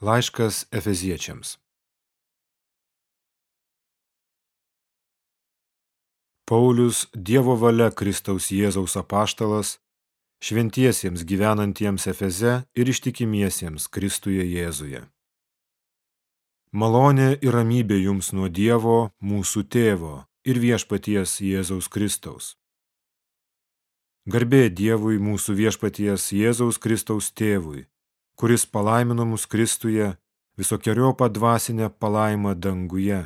Laiškas Efeziečiams. Paulius Dievo valia Kristaus Jėzaus apaštalas, šventiesiems gyvenantiems Efeze ir ištikimiesiems Kristuje Jėzuje. Malonė ir ramybė jums nuo Dievo, mūsų tėvo ir viešpaties Jėzaus Kristaus. Garbė Dievui mūsų viešpaties Jėzaus Kristaus tėvui, kuris palaimino mus Kristuje visokiojopą dvasinę palaimą danguje,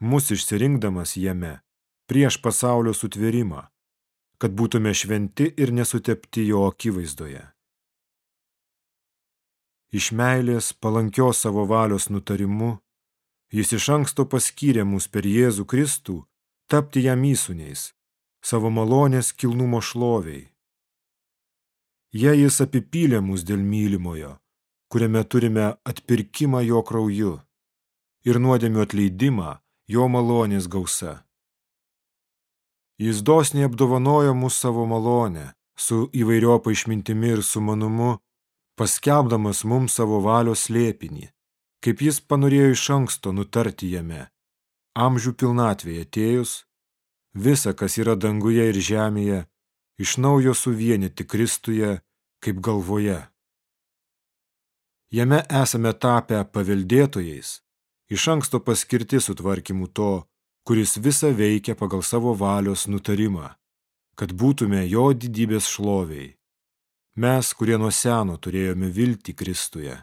mus išsirinkdamas jame prieš pasaulio sutvėrimą, kad būtume šventi ir nesutepti jo akivaizdoje. Iš meilės palankios savo valios nutarimu, jis iš anksto paskyrė mus per Jėzų Kristų tapti jam įsūniais, savo malonės kilnumo šloviai. Jei jis apipylė mus dėl mylimojo, kuriame turime atpirkimą jo krauju ir nuodėmių atleidimą jo malonės gausa. Jis dosniai apdovanojo mus savo malonę, su įvairiopa išmintimi ir sumanumu, paskelbdamas mums savo valios slėpinį, kaip jis panorėjo iš anksto nutarti jame. Amžių pilnatvėje atėjus, visa, kas yra danguje ir žemėje, iš naujo suvienyti Kristuje kaip galvoje. Jame esame tapę paveldėtojais, iš anksto paskirti sutvarkymu to, kuris visa veikia pagal savo valios nutarimą, kad būtume jo didybės šloviai. Mes, kurie nuo seno turėjome viltį Kristuje.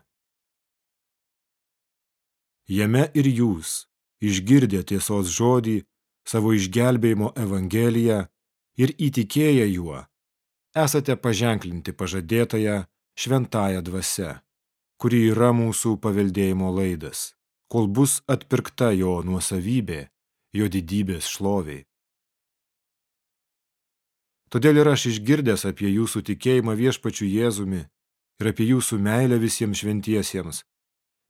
Jame ir jūs, išgirdę tiesos žodį, savo išgelbėjimo evangeliją ir įtikėję juo, esate paženklinti pažadėtąją šventąją dvasia, kuri yra mūsų paveldėjimo laidas, kol bus atpirkta jo nuosavybė jo didybės šloviai. Todėl ir aš išgirdęs apie jūsų tikėjimą viešpačiu Jėzumi ir apie jūsų meilę visiems šventiesiems,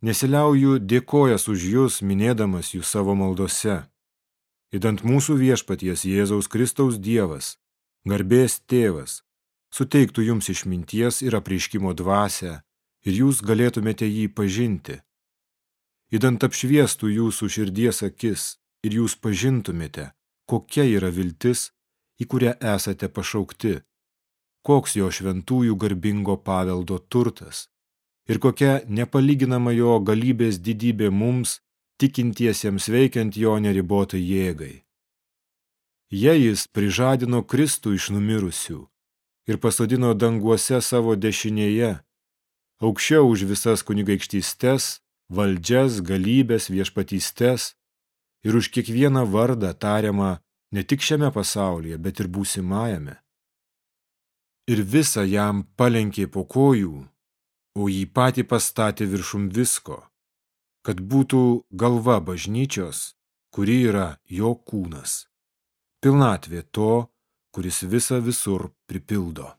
nesiliauju dėkojas už jūs, minėdamas jų savo maldose. Įdant mūsų viešpaties Jėzaus Kristaus Dievas, garbės tėvas, suteiktų jums išminties ir apreiškimo dvasę ir jūs galėtumėte jį pažinti. Įdant apšviestų jūsų širdies akis ir jūs pažintumėte, kokia yra viltis, į kurią esate pašaukti, koks jo šventųjų garbingo paveldo turtas ir kokia nepalyginama jo galybės didybė mums, tikintiesiems veikiant jo neribotai jėgai. Jei jis prižadino Kristų iš numirusių ir pasodino danguose savo dešinėje, aukščiau už visas kunigaikštystes, valdžias, galybės, viešpatystes, ir už kiekvieną vardą tariamą ne tik šiame pasaulyje, bet ir būsimajame. Ir visą jam palenkė po kojų, o jį patį pastatė viršum visko, kad būtų galva bažnyčios, kuri yra jo kūnas, pilnatvė to, kuris visą visur pripildo.